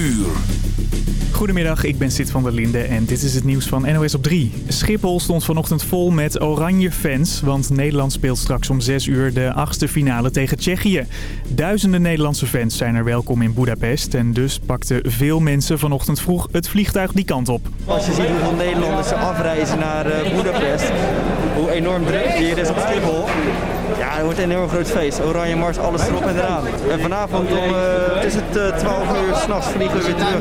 uur. Goedemiddag, ik ben Sid van der Linde en dit is het nieuws van NOS op 3. Schiphol stond vanochtend vol met oranje fans, want Nederland speelt straks om 6 uur de achtste finale tegen Tsjechië. Duizenden Nederlandse fans zijn er welkom in Budapest en dus pakten veel mensen vanochtend vroeg het vliegtuig die kant op. Als je ziet hoeveel Nederlanders er afreizen naar uh, Budapest, hoe enorm druk hier is op Schiphol. Ja, het wordt een enorm groot feest. Oranje Mars, alles erop en eraan. En vanavond om, uh, het is het uh, 12 uur s'nachts vliegen we weer terug.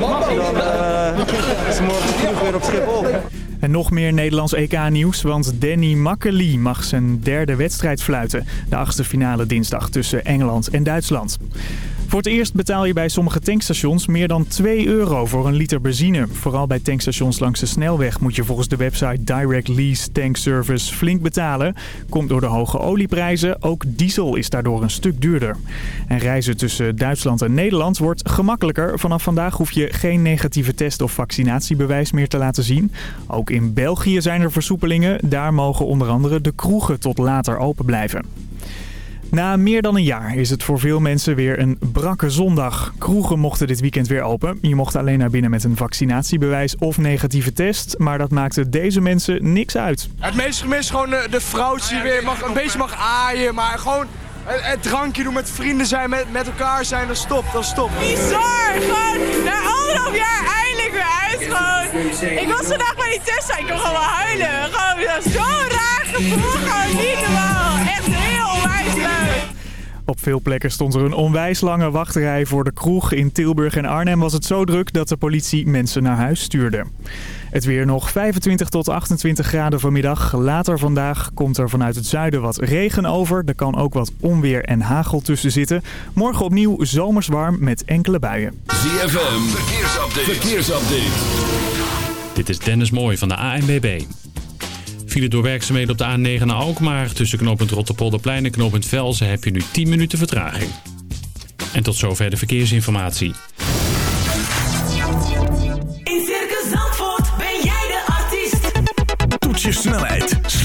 Dan uh, is morgen vroeg weer op Schiphol. En nog meer Nederlands EK-nieuws, want Danny Makkely mag zijn derde wedstrijd fluiten. De achtste finale dinsdag tussen Engeland en Duitsland. Voor het eerst betaal je bij sommige tankstations meer dan 2 euro voor een liter benzine. Vooral bij tankstations langs de snelweg moet je volgens de website Direct Lease Tank Service flink betalen. Komt door de hoge olieprijzen, ook diesel is daardoor een stuk duurder. En reizen tussen Duitsland en Nederland wordt gemakkelijker. Vanaf vandaag hoef je geen negatieve test of vaccinatiebewijs meer te laten zien. Ook in België zijn er versoepelingen. Daar mogen onder andere de kroegen tot later open blijven. Na meer dan een jaar is het voor veel mensen weer een brakke zondag. Kroegen mochten dit weekend weer open. Je mocht alleen naar binnen met een vaccinatiebewijs of negatieve test. Maar dat maakte deze mensen niks uit. Het meest gemist gewoon de, de vrouwtje die weer mag, een beetje mag aaien. Maar gewoon het, het drankje doen met vrienden zijn, met, met elkaar zijn, dan stop, dan stop. Bizar, gewoon na anderhalf jaar eindelijk weer uit. Gewoon. Ik was vandaag bij die test, ik kon gewoon huilen. Gewoon zo'n raar gevoel, gewoon niet normaal. Echt heel onwijs leuk. Op veel plekken stond er een onwijs lange wachtrij voor de kroeg. In Tilburg en Arnhem was het zo druk dat de politie mensen naar huis stuurde. Het weer nog 25 tot 28 graden vanmiddag. Later vandaag komt er vanuit het zuiden wat regen over. Er kan ook wat onweer en hagel tussen zitten. Morgen opnieuw zomers warm met enkele buien. ZFM, verkeersupdate. verkeersupdate. Dit is Dennis Mooij van de ANBB. File door werkzaamheden op de A9 naar Alkmaar. Tussen knooppunt Rotterpolderplein en knooppunt Velzen heb je nu 10 minuten vertraging. En tot zover de verkeersinformatie.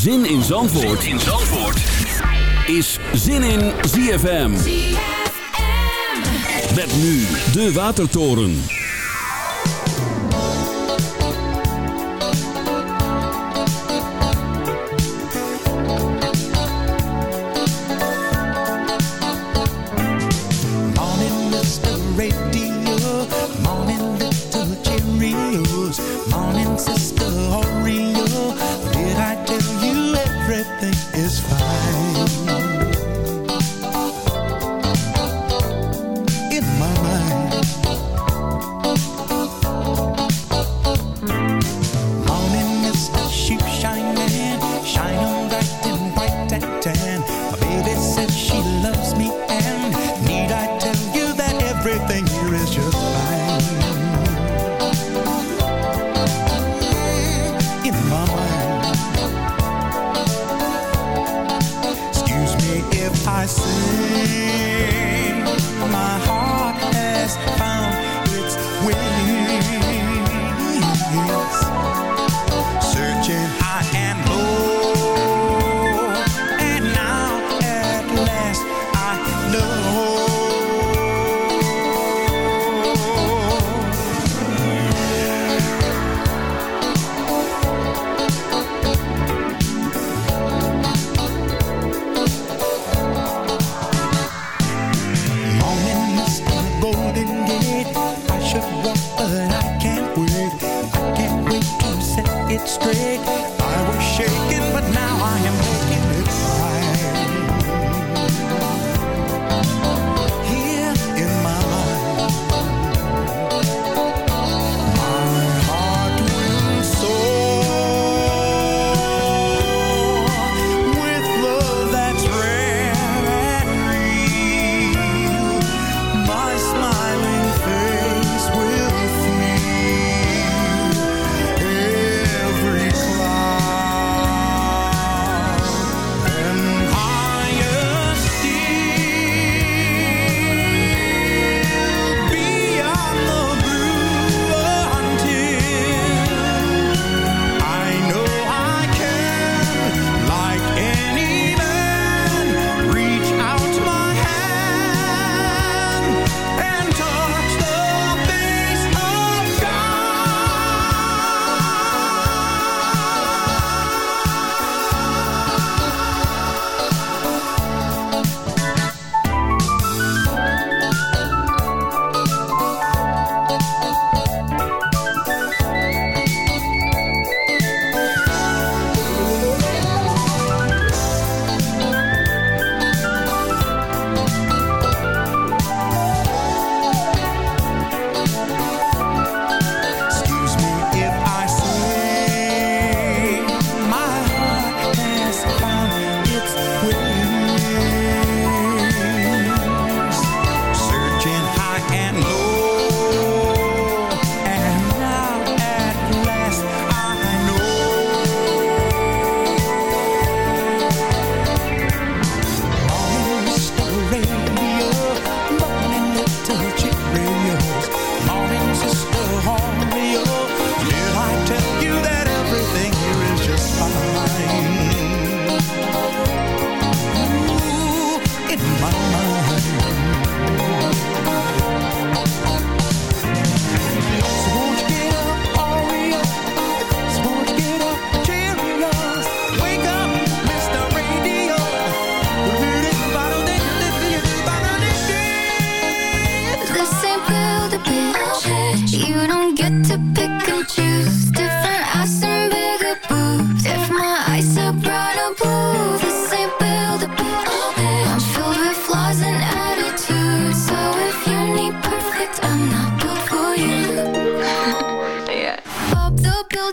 Zin in Zandvoort, in Zandvoort. is Zin in ZFM. Met nu de Watertoren. Morning, Mr. Radio. Morning, little Cheerios. Morning, Sister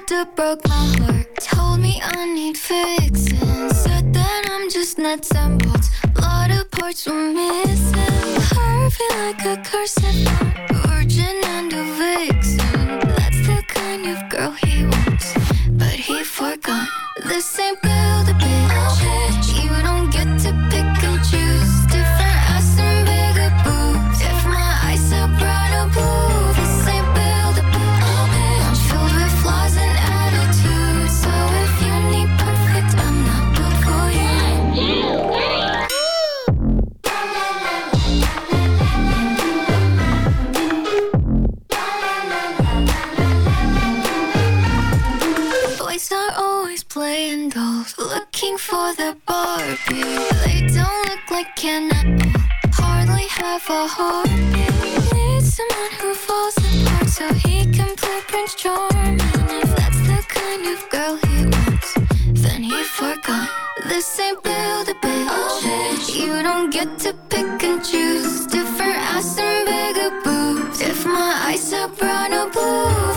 doctor broke my heart. Told me I need fixing. Said that I'm just nuts and bolts. A lot of parts were missing. Heart feel like a curse Virgin and a vixen. That's the kind of girl he wants But he forgot. This ain't for the Barbie. They don't look like an Hardly have a heart. Need someone who falls apart So he can play Prince Charming. If that's the kind of girl he wants Then he forgot This ain't build a bitch You don't get to pick and choose. Different ass and bigger boobs. If my eyes are brown or blue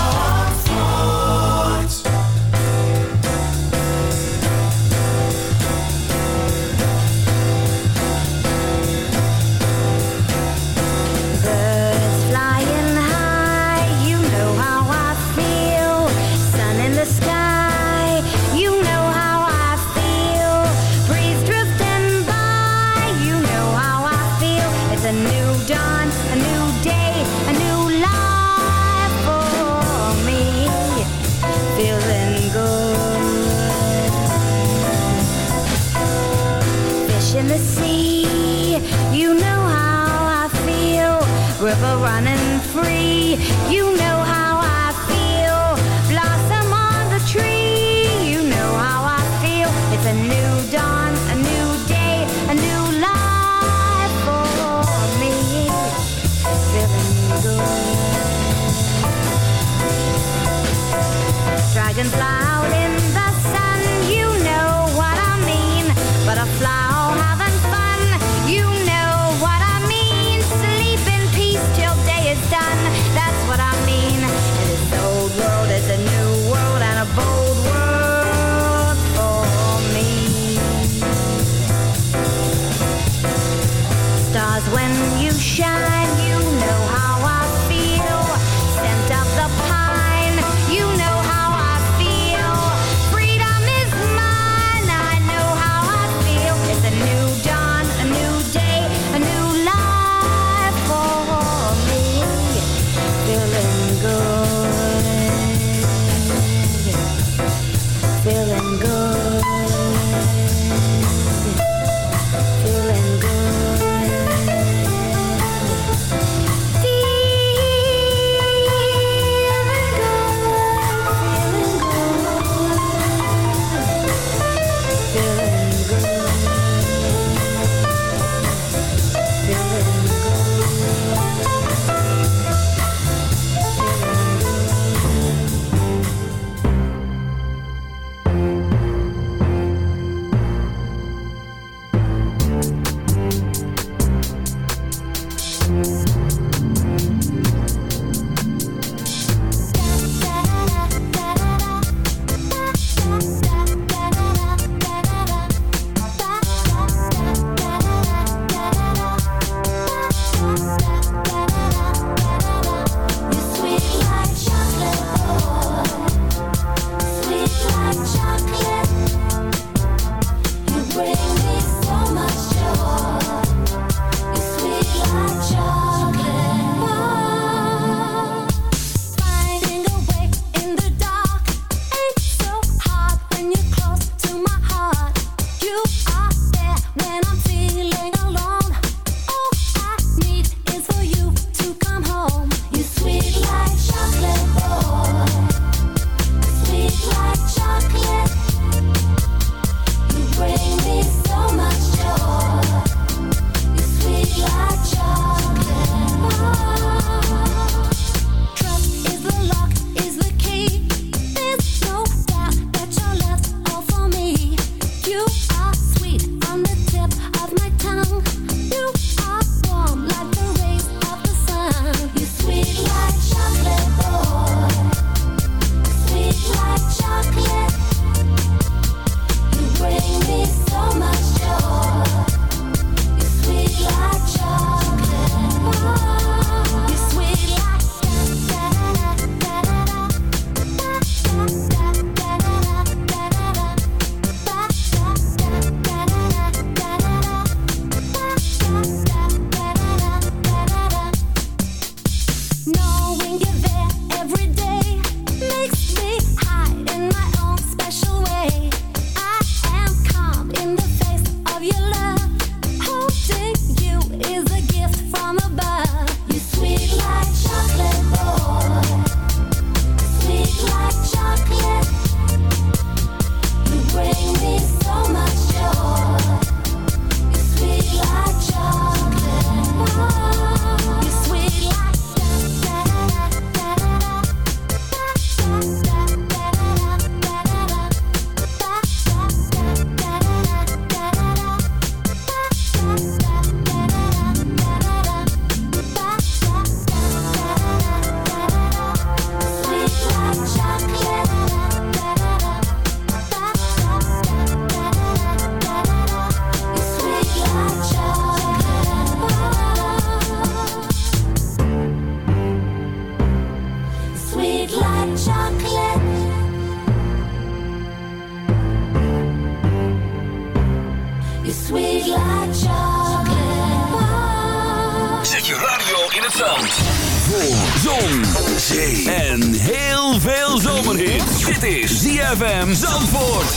Zon, zee en heel veel zomerhit. Dit is ZFM Zandvoort.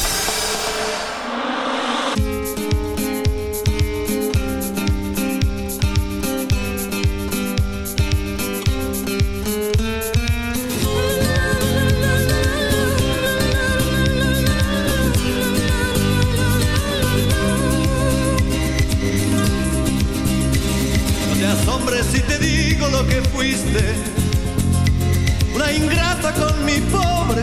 Te asombres si te digo lo que fuiste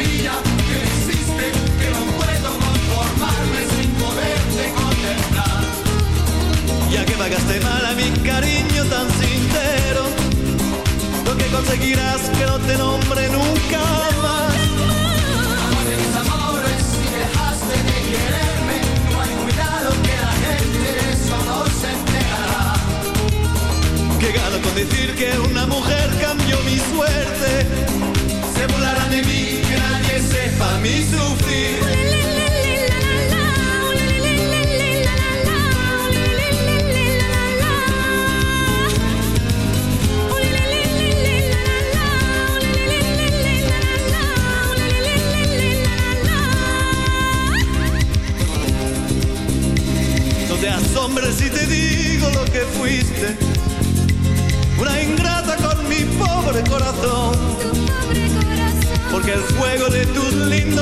mía, que me hiciste que no puedo conformarme sin poderte contemplar. Ya que pagaste mal a mi cariño tan sincero, lo que conseguirás que no te nombre nunca más. Amor de mis amores, si dejaste de quererme, no hay cuidado que la gente de eso no se enterará. Que gano con decir que una mujer cambió mi suerte. Se burlarán de mí, que sepa mi sufrir. Te asombres si te digo lo que fuiste.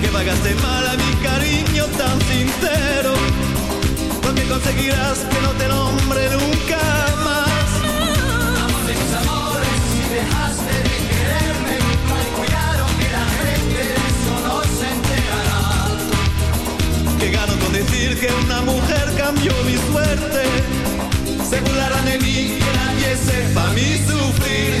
que pagaste mal a mi cariño tan sincero, lo que conseguirás que no te nombre nunca más. Amor de mis amores, si dejaste de quererme, cuidado que la gente de eso no se enterará. Que gano con decir que una mujer cambió mi suerte. Se burlarán de mí, que nadie sepa mi sufrir.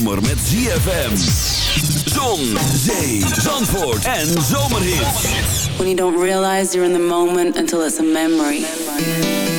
Zomer met ZFM. Zon, zee, zandvoort en zomerhits. When you don't realize you're in the moment until it's a memory.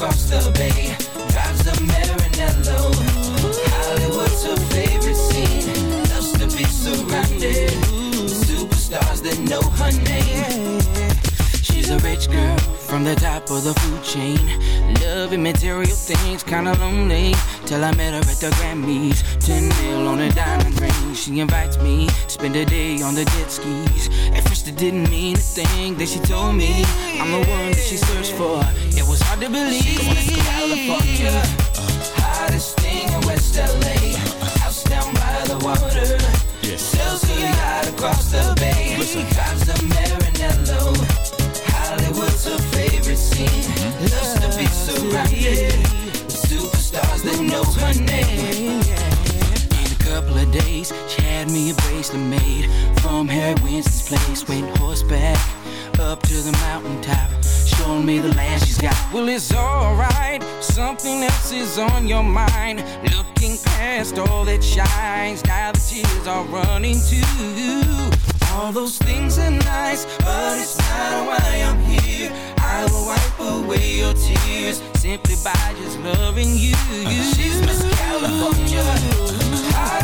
Across the bay. Drives a Maranello. Hollywood's her favorite scene. Loves to be surrounded. Superstars that know her name. She's a rich girl from the top of the food chain. Loving material things, kinda lonely. Till I met her at the Grammys. 10 mil on a diamond ring. She invites me, spend a day on the jet skis. At it didn't mean a thing. that she told me I'm the one that she searched for. It was hard to believe. California, hottest thing in West LA. House down by the water. Sells her yacht across the bay. Drives a Maranello. Hollywood's her favorite scene. Loves to be surrounded superstars that know her name. In a couple of days, she had me a bracelet made from Harry Winston's place. Went horseback up to the mountaintop, showing me the land she's got. Well, it's alright, something else is on your mind. Looking past all that shines, now the tears are running too. All those things are nice, but it's not why I'm here. I will wipe away your tears simply by just loving you. She's Miss California,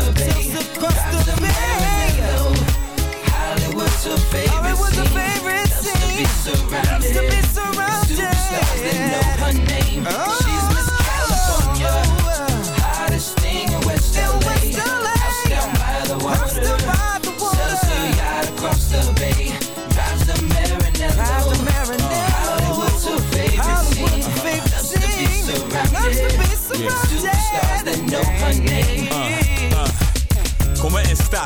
The bay. across the bay. Hollywood's favorite Hollywood's her favorite scene. Loves to be surrounded. Loves to be surrounded. Superstars that know her name. She's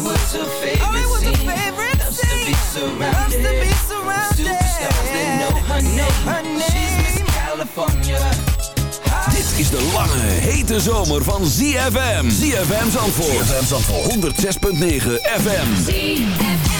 Maranello. Hollywood's her favorite scene. Loves to be surrounded. Superstars that know her name. She's Miss California. Dit is de lange, hete zomer van ZFM. ZFM Zandvoort. ZFM Zandvoort. 106.9 FM. Turn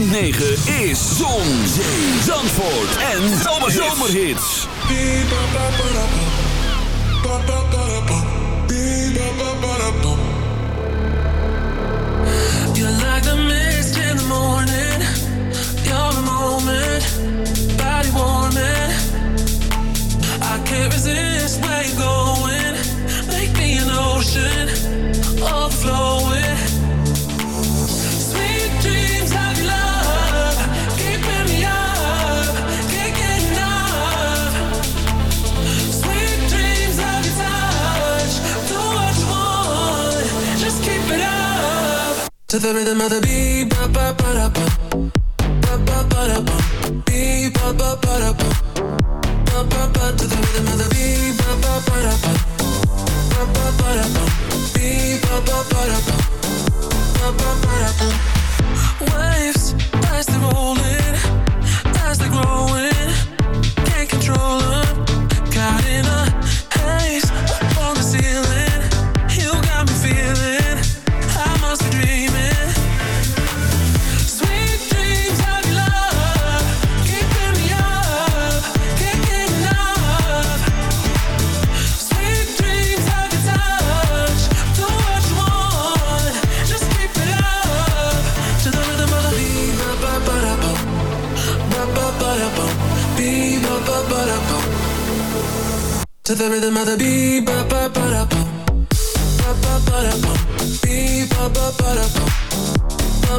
106.9 is Zon, Zee, Zandvoort en Zomerhits. You're like the mist in the morning. To the rhythm of the beat. Beep ba ba ba da. To the rhythm of the beep ba ba ba da bum. Ba ba ba da bum. Beep ba ba ba da bum.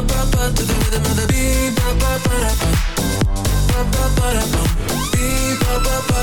Ba to the rhythm of the ba ba ba da bum. Ba ba ba da bum. Beep ba ba ba.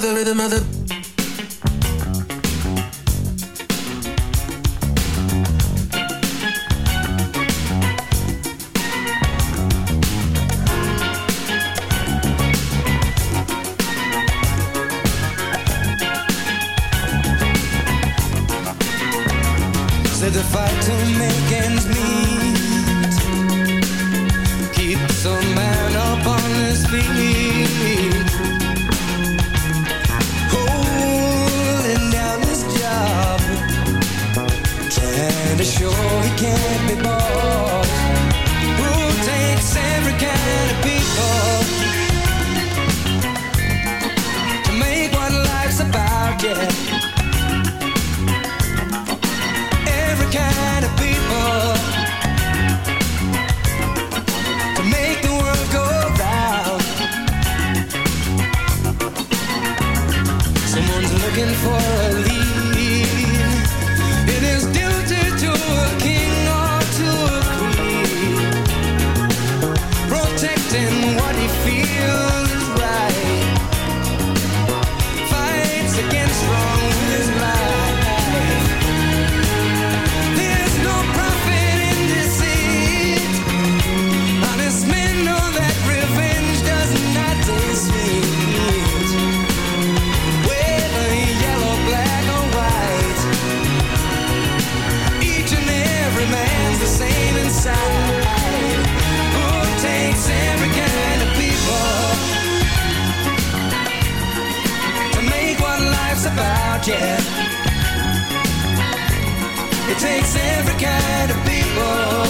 The rhythm of the looking for a lead. Yeah. It takes every kind of people